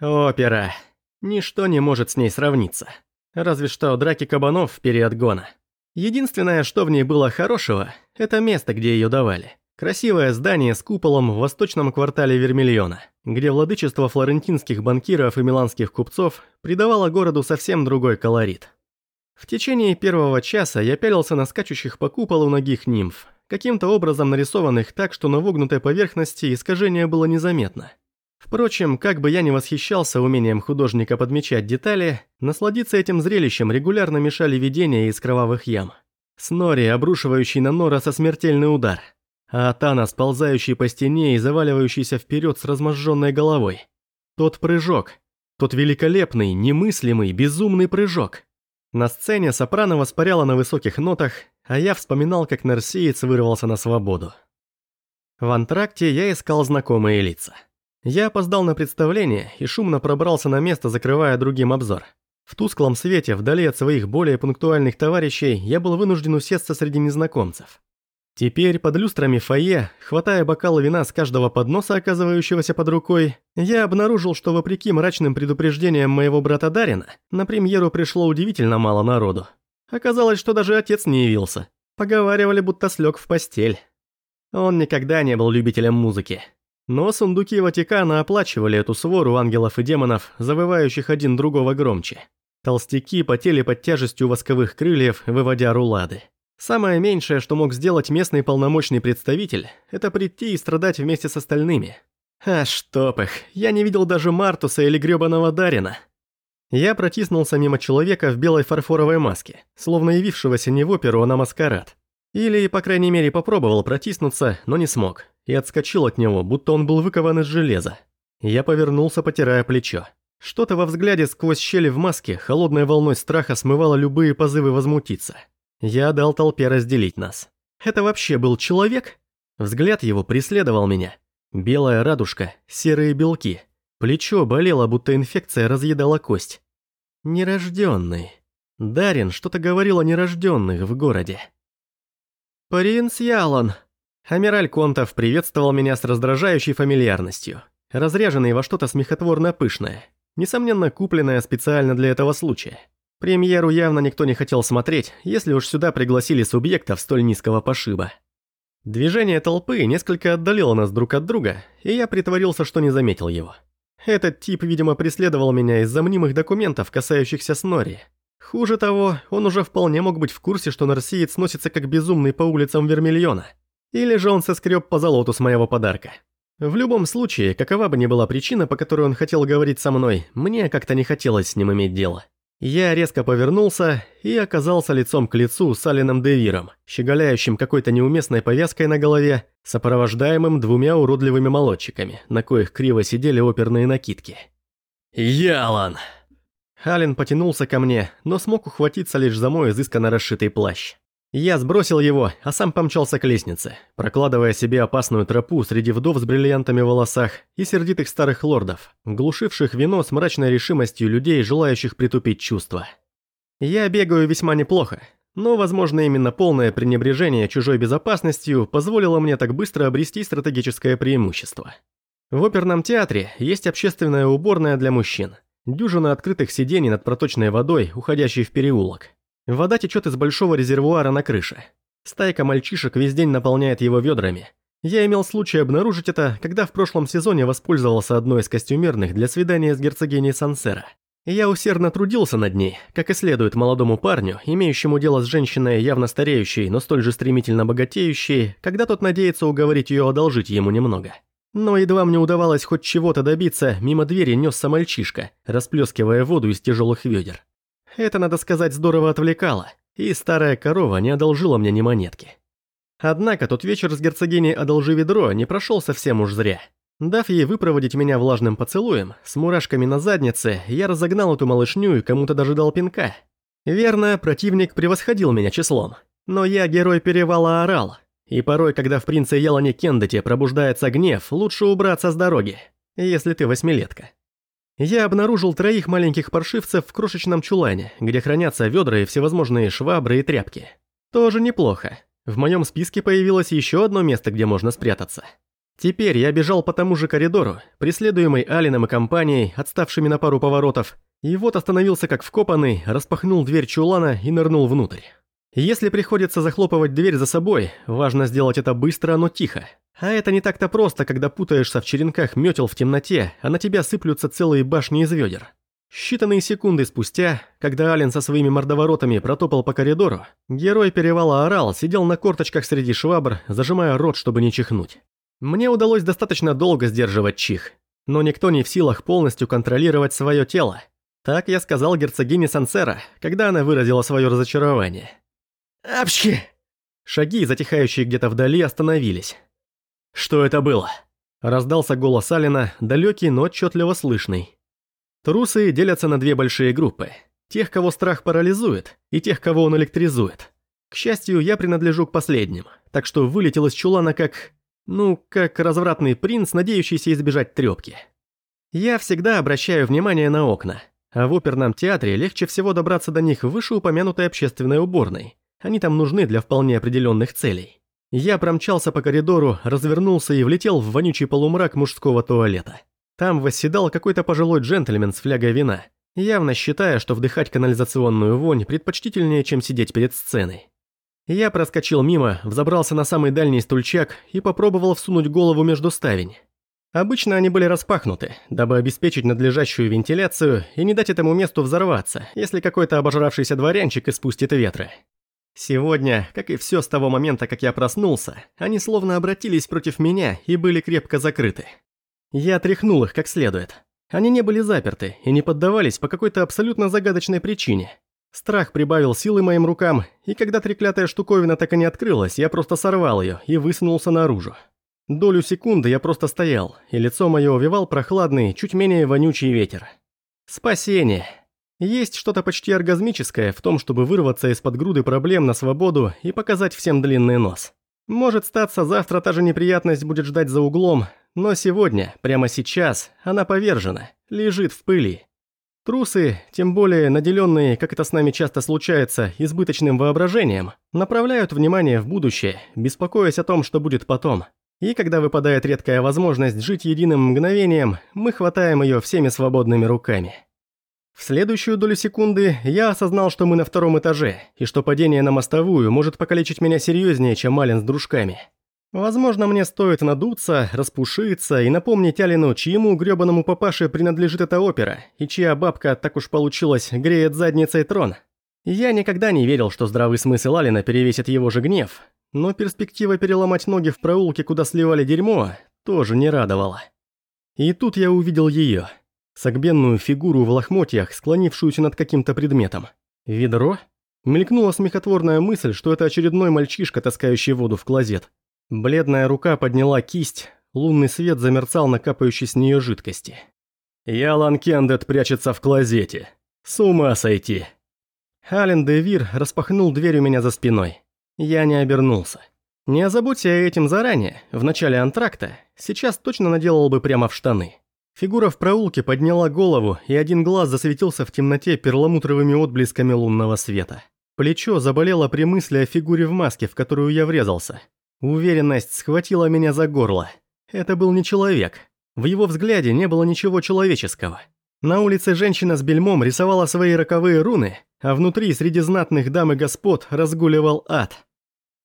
Опера. Ничто не может с ней сравниться. Разве что драки кабанов в период гона. Единственное, что в ней было хорошего, это место, где ее давали. Красивое здание с куполом в восточном квартале Вермильона, где владычество флорентинских банкиров и миланских купцов придавало городу совсем другой колорит. В течение первого часа я пялился на скачущих по куполу ногих нимф, каким-то образом нарисованных так, что на вогнутой поверхности искажение было незаметно. Впрочем, как бы я ни восхищался умением художника подмечать детали, насладиться этим зрелищем регулярно мешали видения из кровавых ям. Снори, обрушивающий на Нора со смертельный удар, а Атана, сползающий по стене и заваливающийся вперед с разможженной головой. Тот прыжок, тот великолепный, немыслимый, безумный прыжок. На сцене сопрано воспаряла на высоких нотах, а я вспоминал, как нарсиец вырвался на свободу. В антракте я искал знакомые лица. Я опоздал на представление и шумно пробрался на место, закрывая другим обзор. В тусклом свете, вдали от своих более пунктуальных товарищей, я был вынужден усесться среди незнакомцев. Теперь под люстрами фойе, хватая бокалы вина с каждого подноса, оказывающегося под рукой, я обнаружил, что вопреки мрачным предупреждениям моего брата Дарина, на премьеру пришло удивительно мало народу. Оказалось, что даже отец не явился. Поговаривали, будто слег в постель. Он никогда не был любителем музыки. Но сундуки Ватикана оплачивали эту свору ангелов и демонов, завывающих один другого громче. Толстяки потели под тяжестью восковых крыльев, выводя рулады. Самое меньшее, что мог сделать местный полномочный представитель, это прийти и страдать вместе с остальными. А чтоб их, я не видел даже Мартуса или грёбаного Дарина. Я протиснулся мимо человека в белой фарфоровой маске, словно явившегося не в оперу, а на маскарад. Или, по крайней мере, попробовал протиснуться, но не смог и отскочил от него, будто он был выкован из железа. Я повернулся, потирая плечо. Что-то во взгляде сквозь щели в маске холодной волной страха смывало любые позывы возмутиться. Я дал толпе разделить нас. Это вообще был человек? Взгляд его преследовал меня. Белая радужка, серые белки. Плечо болело, будто инфекция разъедала кость. Нерожденный. Дарин что-то говорил о нерожденных в городе. «Принц Ялон», Амираль Контов приветствовал меня с раздражающей фамильярностью, разряженный во что-то смехотворно пышное, несомненно купленное специально для этого случая. Премьеру явно никто не хотел смотреть, если уж сюда пригласили субъектов столь низкого пошиба. Движение толпы несколько отдалило нас друг от друга, и я притворился, что не заметил его. Этот тип, видимо, преследовал меня из-за мнимых документов, касающихся Снори. Хуже того, он уже вполне мог быть в курсе, что нарсиец носится как безумный по улицам Вермильона – или же он соскреб по золоту с моего подарка. В любом случае, какова бы ни была причина, по которой он хотел говорить со мной, мне как-то не хотелось с ним иметь дело. Я резко повернулся и оказался лицом к лицу с Алином Девиром, щеголяющим какой-то неуместной повязкой на голове, сопровождаемым двумя уродливыми молодчиками, на коих криво сидели оперные накидки. «Ялан!» Ален потянулся ко мне, но смог ухватиться лишь за мой изысканно расшитый плащ. Я сбросил его, а сам помчался к лестнице, прокладывая себе опасную тропу среди вдов с бриллиантами в волосах и сердитых старых лордов, глушивших вино с мрачной решимостью людей, желающих притупить чувства. Я бегаю весьма неплохо, но, возможно, именно полное пренебрежение чужой безопасностью позволило мне так быстро обрести стратегическое преимущество. В оперном театре есть общественная уборная для мужчин, дюжина открытых сидений над проточной водой, уходящей в переулок – Вода течет из большого резервуара на крыше. Стайка мальчишек весь день наполняет его ведрами. Я имел случай обнаружить это, когда в прошлом сезоне воспользовался одной из костюмерных для свидания с герцогиней Сансера. Я усердно трудился над ней, как и следует молодому парню, имеющему дело с женщиной явно стареющей, но столь же стремительно богатеющей, когда тот надеется уговорить ее одолжить ему немного. Но едва мне удавалось хоть чего-то добиться, мимо двери несся мальчишка, расплескивая воду из тяжелых ведер. Это, надо сказать, здорово отвлекало, и старая корова не одолжила мне ни монетки. Однако тот вечер с герцогиней «Одолжи ведро» не прошел совсем уж зря. Дав ей выпроводить меня влажным поцелуем, с мурашками на заднице, я разогнал эту малышню и кому-то даже дал пинка. Верно, противник превосходил меня числом. Но я герой перевала орал. И порой, когда в принце Елане Кендете пробуждается гнев, лучше убраться с дороги, если ты восьмилетка. Я обнаружил троих маленьких паршивцев в крошечном чулане, где хранятся ведра и всевозможные швабры и тряпки. Тоже неплохо. В моем списке появилось еще одно место, где можно спрятаться. Теперь я бежал по тому же коридору, преследуемый Алином и компанией, отставшими на пару поворотов, и вот остановился как вкопанный, распахнул дверь чулана и нырнул внутрь. Если приходится захлопывать дверь за собой, важно сделать это быстро, но тихо. А это не так-то просто, когда путаешься в черенках метел в темноте, а на тебя сыплются целые башни из ведер. Считанные секунды спустя, когда Ален со своими мордоворотами протопал по коридору, герой перевала орал, сидел на корточках среди швабр, зажимая рот, чтобы не чихнуть. Мне удалось достаточно долго сдерживать чих, но никто не в силах полностью контролировать свое тело. Так я сказал герцогине Сансера, когда она выразила свое разочарование. «Апчхи!» Шаги, затихающие где-то вдали, остановились. «Что это было?» Раздался голос Алина, далекий, но отчетливо слышный. Трусы делятся на две большие группы. Тех, кого страх парализует, и тех, кого он электризует. К счастью, я принадлежу к последним, так что вылетел из чулана как... Ну, как развратный принц, надеющийся избежать трёпки. Я всегда обращаю внимание на окна, а в оперном театре легче всего добраться до них в вышеупомянутой общественной уборной. Они там нужны для вполне определенных целей. Я промчался по коридору, развернулся и влетел в вонючий полумрак мужского туалета. Там восседал какой-то пожилой джентльмен с флягой вина, явно считая, что вдыхать канализационную вонь предпочтительнее, чем сидеть перед сценой. Я проскочил мимо, взобрался на самый дальний стульчак и попробовал всунуть голову между ставень. Обычно они были распахнуты, дабы обеспечить надлежащую вентиляцию и не дать этому месту взорваться, если какой-то обожравшийся дворянчик испустит ветры. Сегодня, как и все с того момента, как я проснулся, они словно обратились против меня и были крепко закрыты. Я тряхнул их как следует. Они не были заперты и не поддавались по какой-то абсолютно загадочной причине. Страх прибавил силы моим рукам, и когда треклятая штуковина так и не открылась, я просто сорвал ее и высунулся наружу. Долю секунды я просто стоял, и лицо мое увивал прохладный, чуть менее вонючий ветер. Спасение. Есть что-то почти оргазмическое в том, чтобы вырваться из-под груды проблем на свободу и показать всем длинный нос. Может статься, завтра та же неприятность будет ждать за углом, но сегодня, прямо сейчас, она повержена, лежит в пыли. Трусы, тем более наделенные, как это с нами часто случается, избыточным воображением, направляют внимание в будущее, беспокоясь о том, что будет потом. И когда выпадает редкая возможность жить единым мгновением, мы хватаем ее всеми свободными руками. В следующую долю секунды я осознал, что мы на втором этаже, и что падение на мостовую может покалечить меня серьезнее, чем Ален с дружками. Возможно, мне стоит надуться, распушиться и напомнить Алину, чьему грёбаному папаше принадлежит эта опера, и чья бабка, так уж получилось, греет задницей трон. Я никогда не верил, что здравый смысл Алина перевесит его же гнев, но перспектива переломать ноги в проулке, куда сливали дерьмо, тоже не радовала. И тут я увидел ее, согбенную фигуру в лохмотьях, склонившуюся над каким-то предметом. Ведро? Мелькнула смехотворная мысль, что это очередной мальчишка, таскающий воду в клозет. Бледная рука подняла кисть, лунный свет замерцал на капающей с нее жидкости. «Ялан Кендет прячется в клозете. С ума сойти!» Ален де Вир распахнул дверь у меня за спиной. Я не обернулся. Не озаботься этим заранее, в начале антракта, сейчас точно наделал бы прямо в штаны. Фигура в проулке подняла голову, и один глаз засветился в темноте перламутровыми отблесками лунного света. Плечо заболело при мысли о фигуре в маске, в которую я врезался. Уверенность схватила меня за горло. Это был не человек. В его взгляде не было ничего человеческого. На улице женщина с бельмом рисовала свои роковые руны, а внутри среди знатных дам и господ разгуливал ад.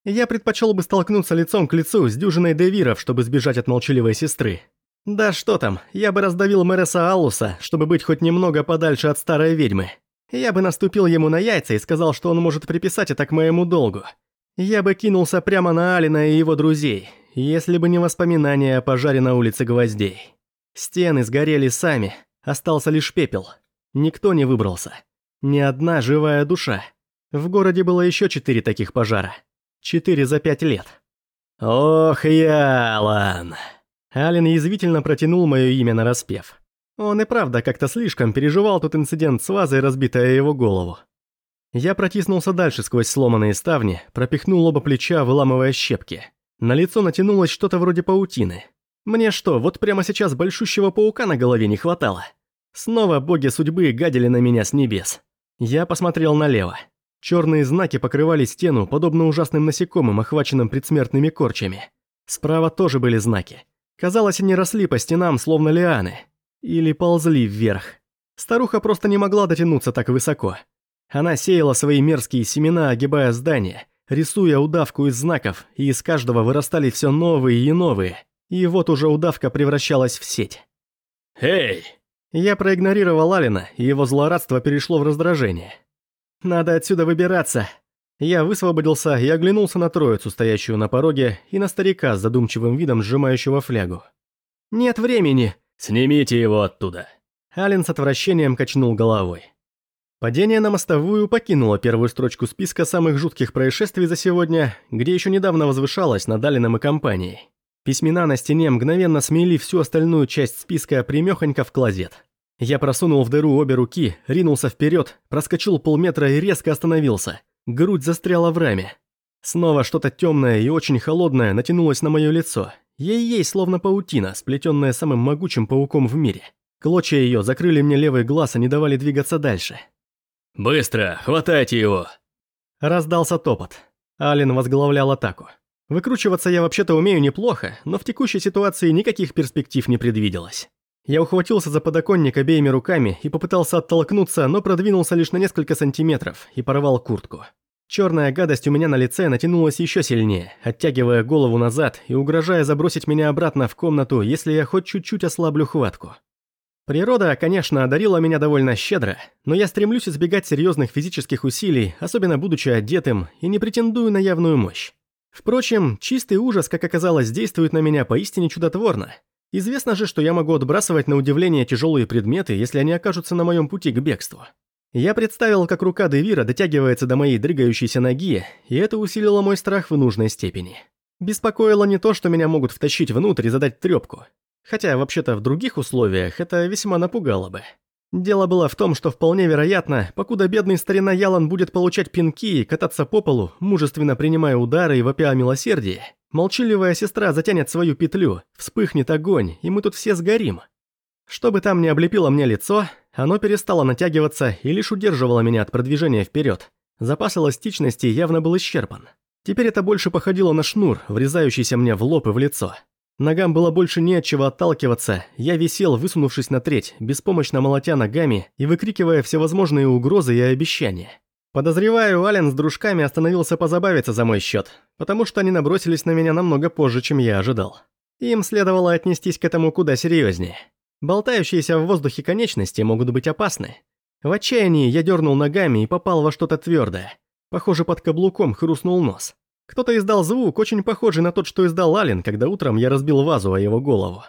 Я предпочел бы столкнуться лицом к лицу с дюжиной девиров, чтобы сбежать от молчаливой сестры. Да что там, я бы раздавил Мереса Аллуса, чтобы быть хоть немного подальше от старой ведьмы. Я бы наступил ему на яйца и сказал, что он может приписать это к моему долгу. Я бы кинулся прямо на Алина и его друзей, если бы не воспоминания о пожаре на улице Гвоздей. Стены сгорели сами, остался лишь пепел. Никто не выбрался. Ни одна живая душа. В городе было еще четыре таких пожара. Четыре за пять лет. «Ох, Ялан!» Ален язвительно протянул мое имя на распев. Он и правда как-то слишком переживал тот инцидент с вазой, разбитая его голову. Я протиснулся дальше сквозь сломанные ставни, пропихнул оба плеча, выламывая щепки. На лицо натянулось что-то вроде паутины. Мне что, вот прямо сейчас большущего паука на голове не хватало? Снова боги судьбы гадили на меня с небес. Я посмотрел налево. Черные знаки покрывали стену, подобно ужасным насекомым, охваченным предсмертными корчами. Справа тоже были знаки. Казалось, они росли по стенам, словно лианы. Или ползли вверх. Старуха просто не могла дотянуться так высоко. Она сеяла свои мерзкие семена, огибая здание, рисуя удавку из знаков, и из каждого вырастали все новые и новые. И вот уже удавка превращалась в сеть. «Эй!» Я проигнорировал Алина, и его злорадство перешло в раздражение. «Надо отсюда выбираться!» Я высвободился и оглянулся на троицу, стоящую на пороге, и на старика с задумчивым видом сжимающего флягу. «Нет времени!» «Снимите его оттуда!» Ален с отвращением качнул головой. Падение на мостовую покинуло первую строчку списка самых жутких происшествий за сегодня, где еще недавно возвышалась над Алином и компанией. Письмена на стене мгновенно смели всю остальную часть списка примехонько в клозет. Я просунул в дыру обе руки, ринулся вперед, проскочил полметра и резко остановился. Грудь застряла в раме. Снова что-то темное и очень холодное натянулось на мое лицо. Ей-ей, словно паутина, сплетенная самым могучим пауком в мире. Клочья ее закрыли мне левый глаз и не давали двигаться дальше. «Быстро, хватайте его!» Раздался топот. Ален возглавлял атаку. Выкручиваться я вообще-то умею неплохо, но в текущей ситуации никаких перспектив не предвиделось. Я ухватился за подоконник обеими руками и попытался оттолкнуться, но продвинулся лишь на несколько сантиметров и порвал куртку. Черная гадость у меня на лице натянулась еще сильнее, оттягивая голову назад и угрожая забросить меня обратно в комнату, если я хоть чуть-чуть ослаблю хватку. Природа, конечно, одарила меня довольно щедро, но я стремлюсь избегать серьезных физических усилий, особенно будучи одетым, и не претендую на явную мощь. Впрочем, чистый ужас, как оказалось, действует на меня поистине чудотворно. Известно же, что я могу отбрасывать на удивление тяжелые предметы, если они окажутся на моем пути к бегству. Я представил, как рука Девира дотягивается до моей дрыгающейся ноги, и это усилило мой страх в нужной степени. Беспокоило не то, что меня могут втащить внутрь и задать трёпку. Хотя, вообще-то, в других условиях это весьма напугало бы. Дело было в том, что вполне вероятно, покуда бедный старина Ялан будет получать пинки и кататься по полу, мужественно принимая удары и вопя о милосердии, молчаливая сестра затянет свою петлю, вспыхнет огонь, и мы тут все сгорим. Чтобы там не облепило мне лицо, оно перестало натягиваться и лишь удерживало меня от продвижения вперед. Запас эластичности явно был исчерпан. Теперь это больше походило на шнур, врезающийся мне в лоб и в лицо. Ногам было больше не от чего отталкиваться, я висел, высунувшись на треть, беспомощно молотя ногами и выкрикивая всевозможные угрозы и обещания. Подозреваю, Ален с дружками остановился позабавиться за мой счет, потому что они набросились на меня намного позже, чем я ожидал. Им следовало отнестись к этому куда серьезнее. Болтающиеся в воздухе конечности могут быть опасны. В отчаянии я дернул ногами и попал во что-то твердое. Похоже, под каблуком хрустнул нос. Кто-то издал звук, очень похожий на тот, что издал Ален, когда утром я разбил вазу о его голову.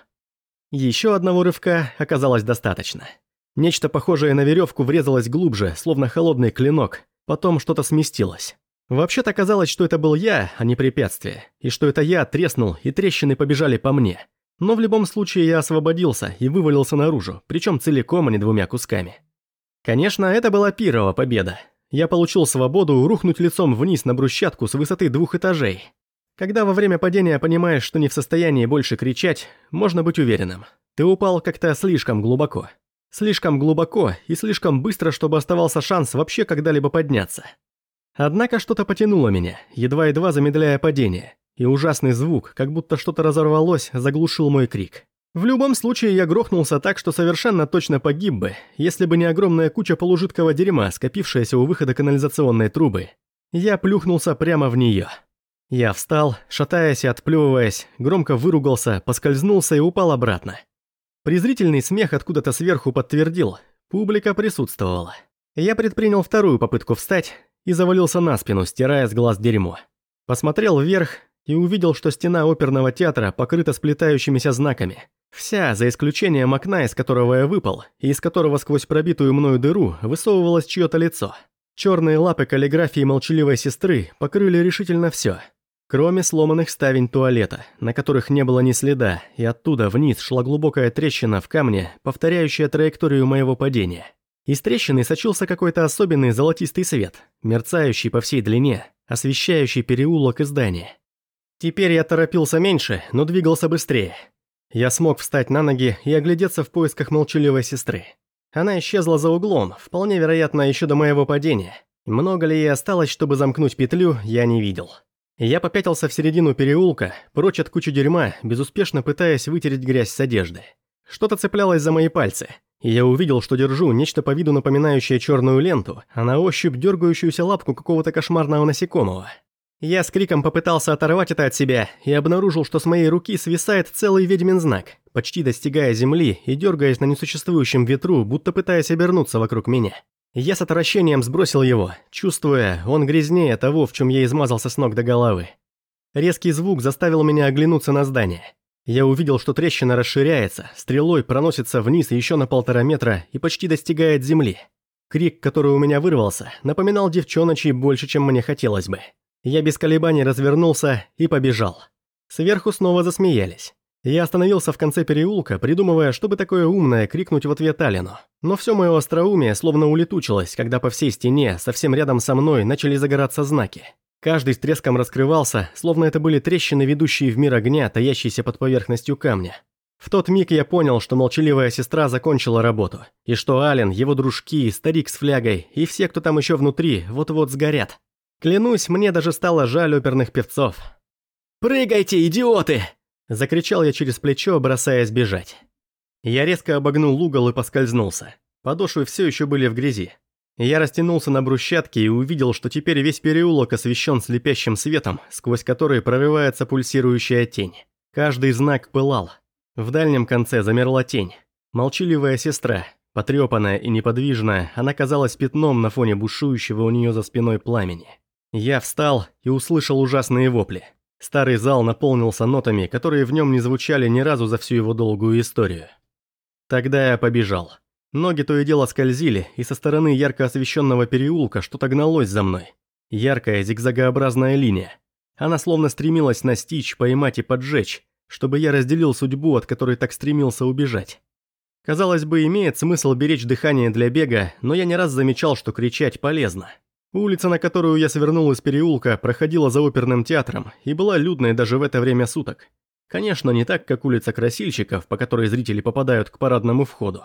Еще одного рывка оказалось достаточно. Нечто похожее на веревку врезалось глубже, словно холодный клинок, потом что-то сместилось. Вообще-то казалось, что это был я, а не препятствие, и что это я треснул, и трещины побежали по мне. Но в любом случае я освободился и вывалился наружу, причем целиком, а не двумя кусками. Конечно, это была пирова победа, я получил свободу рухнуть лицом вниз на брусчатку с высоты двух этажей. Когда во время падения понимаешь, что не в состоянии больше кричать, можно быть уверенным. Ты упал как-то слишком глубоко. Слишком глубоко и слишком быстро, чтобы оставался шанс вообще когда-либо подняться. Однако что-то потянуло меня, едва-едва замедляя падение, и ужасный звук, как будто что-то разорвалось, заглушил мой крик. В любом случае, я грохнулся так, что совершенно точно погиб бы, если бы не огромная куча полужидкого дерьма, скопившаяся у выхода канализационной трубы. Я плюхнулся прямо в нее. Я встал, шатаясь и отплевываясь, громко выругался, поскользнулся и упал обратно. Презрительный смех откуда-то сверху подтвердил, публика присутствовала. Я предпринял вторую попытку встать и завалился на спину, стирая с глаз дерьмо. Посмотрел вверх и увидел, что стена оперного театра покрыта сплетающимися знаками. Вся, за исключением окна, из которого я выпал, и из которого сквозь пробитую мною дыру высовывалось чье-то лицо. Черные лапы каллиграфии молчаливой сестры покрыли решительно все. Кроме сломанных ставень туалета, на которых не было ни следа, и оттуда вниз шла глубокая трещина в камне, повторяющая траекторию моего падения. Из трещины сочился какой-то особенный золотистый свет, мерцающий по всей длине, освещающий переулок и здание. Теперь я торопился меньше, но двигался быстрее. Я смог встать на ноги и оглядеться в поисках молчаливой сестры. Она исчезла за углом, вполне вероятно, еще до моего падения. Много ли ей осталось, чтобы замкнуть петлю, я не видел. Я попятился в середину переулка, прочь от кучи дерьма, безуспешно пытаясь вытереть грязь с одежды. Что-то цеплялось за мои пальцы, и я увидел, что держу нечто по виду напоминающее черную ленту, а на ощупь дергающуюся лапку какого-то кошмарного насекомого. Я с криком попытался оторвать это от себя и обнаружил, что с моей руки свисает целый ведьмин знак, почти достигая земли и дергаясь на несуществующем ветру, будто пытаясь обернуться вокруг меня. Я с отвращением сбросил его, чувствуя, он грязнее того, в чем я измазался с ног до головы. Резкий звук заставил меня оглянуться на здание. Я увидел, что трещина расширяется, стрелой проносится вниз еще на полтора метра и почти достигает земли. Крик, который у меня вырвался, напоминал девчоночий больше, чем мне хотелось бы. Я без колебаний развернулся и побежал. Сверху снова засмеялись. Я остановился в конце переулка, придумывая, чтобы такое умное крикнуть в ответ Алину. Но все мое остроумие словно улетучилось, когда по всей стене, совсем рядом со мной, начали загораться знаки. Каждый с треском раскрывался, словно это были трещины, ведущие в мир огня, таящиеся под поверхностью камня. В тот миг я понял, что молчаливая сестра закончила работу, и что Ален, его дружки, старик с флягой и все, кто там еще внутри, вот-вот сгорят. Клянусь, мне даже стало жаль оперных певцов. «Прыгайте, идиоты!» Закричал я через плечо, бросаясь бежать. Я резко обогнул угол и поскользнулся. Подошвы все еще были в грязи. Я растянулся на брусчатке и увидел, что теперь весь переулок освещен слепящим светом, сквозь который прорывается пульсирующая тень. Каждый знак пылал. В дальнем конце замерла тень. Молчаливая сестра, потрепанная и неподвижная, она казалась пятном на фоне бушующего у нее за спиной пламени. Я встал и услышал ужасные вопли. Старый зал наполнился нотами, которые в нем не звучали ни разу за всю его долгую историю. Тогда я побежал. Ноги то и дело скользили, и со стороны ярко освещенного переулка что-то гналось за мной. Яркая зигзагообразная линия. Она словно стремилась настичь, поймать и поджечь, чтобы я разделил судьбу, от которой так стремился убежать. Казалось бы, имеет смысл беречь дыхание для бега, но я не раз замечал, что кричать полезно. Улица, на которую я свернул из переулка, проходила за оперным театром и была людной даже в это время суток. Конечно, не так, как улица красильщиков, по которой зрители попадают к парадному входу.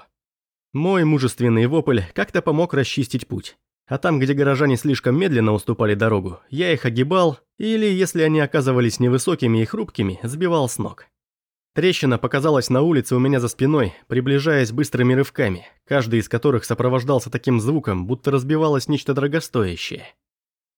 Мой мужественный вопль как-то помог расчистить путь. А там, где горожане слишком медленно уступали дорогу, я их огибал, или, если они оказывались невысокими и хрупкими, сбивал с ног. Трещина показалась на улице у меня за спиной, приближаясь быстрыми рывками, каждый из которых сопровождался таким звуком, будто разбивалось нечто дорогостоящее.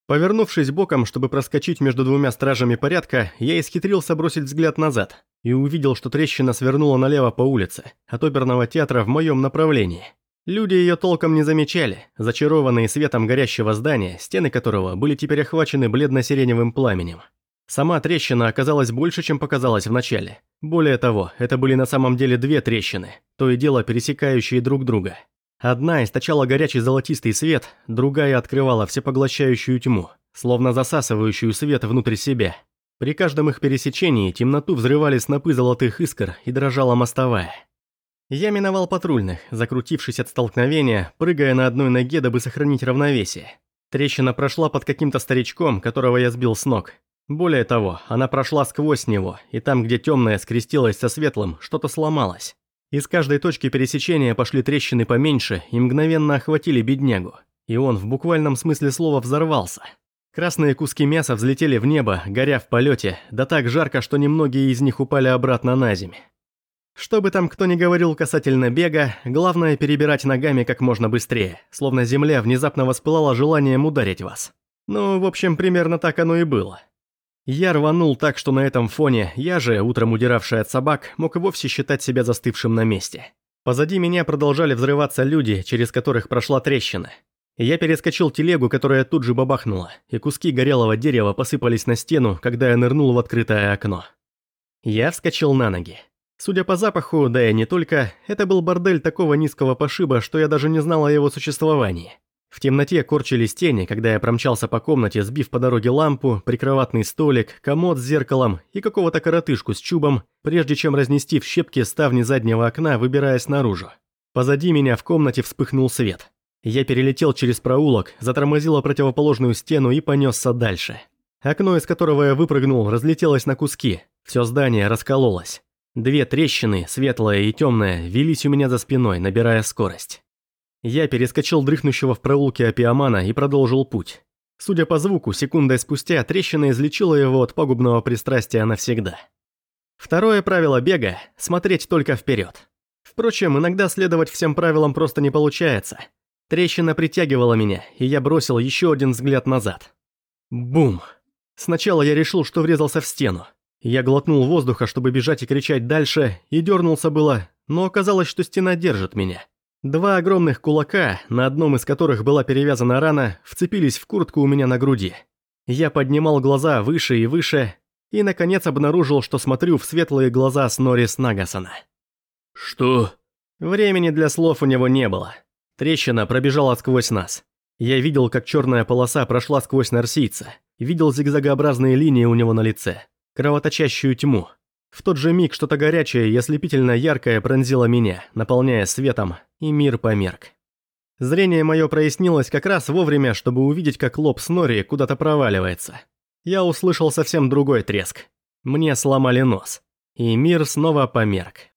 Повернувшись боком, чтобы проскочить между двумя стражами порядка, я исхитрился бросить взгляд назад и увидел, что трещина свернула налево по улице, от оперного театра в моем направлении. Люди ее толком не замечали, зачарованные светом горящего здания, стены которого были теперь охвачены бледно-сиреневым пламенем. Сама трещина оказалась больше, чем показалось вначале. Более того, это были на самом деле две трещины, то и дело пересекающие друг друга. Одна источала горячий золотистый свет, другая открывала всепоглощающую тьму, словно засасывающую свет внутрь себя. При каждом их пересечении темноту взрывали снопы золотых искр и дрожала мостовая. Я миновал патрульных, закрутившись от столкновения, прыгая на одной ноге, дабы сохранить равновесие. Трещина прошла под каким-то старичком, которого я сбил с ног, более того, она прошла сквозь него, и там, где темное скрестилось со светлым, что-то сломалось. Из каждой точки пересечения пошли трещины поменьше и мгновенно охватили беднягу. И он в буквальном смысле слова взорвался. Красные куски мяса взлетели в небо, горя в полете, да так жарко, что немногие из них упали обратно на землю. Что бы там кто ни говорил касательно бега, главное перебирать ногами как можно быстрее, словно земля внезапно воспылала желанием ударить вас. Ну, в общем, примерно так оно и было. Я рванул так, что на этом фоне я же, утром удиравший от собак, мог и вовсе считать себя застывшим на месте. Позади меня продолжали взрываться люди, через которых прошла трещина. Я перескочил телегу, которая тут же бабахнула, и куски горелого дерева посыпались на стену, когда я нырнул в открытое окно. Я вскочил на ноги. Судя по запаху, да и не только, это был бордель такого низкого пошиба, что я даже не знал о его существовании. В темноте корчились тени, когда я промчался по комнате, сбив по дороге лампу, прикроватный столик, комод с зеркалом и какого-то коротышку с чубом, прежде чем разнести в щепки ставни заднего окна, выбираясь наружу. Позади меня в комнате вспыхнул свет. Я перелетел через проулок, затормозил противоположную стену и понесся дальше. Окно, из которого я выпрыгнул, разлетелось на куски. Все здание раскололось. Две трещины, светлая и темная, велись у меня за спиной, набирая скорость. Я перескочил дрыхнущего в проулке опиомана и продолжил путь. Судя по звуку, секундой спустя трещина излечила его от пагубного пристрастия навсегда. Второе правило бега – смотреть только вперед. Впрочем, иногда следовать всем правилам просто не получается. Трещина притягивала меня, и я бросил еще один взгляд назад. Бум! Сначала я решил, что врезался в стену. Я глотнул воздуха, чтобы бежать и кричать дальше, и дернулся было, но оказалось, что стена держит меня. Два огромных кулака, на одном из которых была перевязана рана, вцепились в куртку у меня на груди. Я поднимал глаза выше и выше, и, наконец, обнаружил, что смотрю в светлые глаза Снорис Нагасона. «Что?» Времени для слов у него не было. Трещина пробежала сквозь нас. Я видел, как черная полоса прошла сквозь нарсийца, видел зигзагообразные линии у него на лице, кровоточащую тьму. В тот же миг что-то горячее и ослепительно яркое пронзило меня, наполняя светом, и мир померк. Зрение мое прояснилось как раз вовремя, чтобы увидеть, как лоб Снори куда-то проваливается. Я услышал совсем другой треск. Мне сломали нос. И мир снова померк.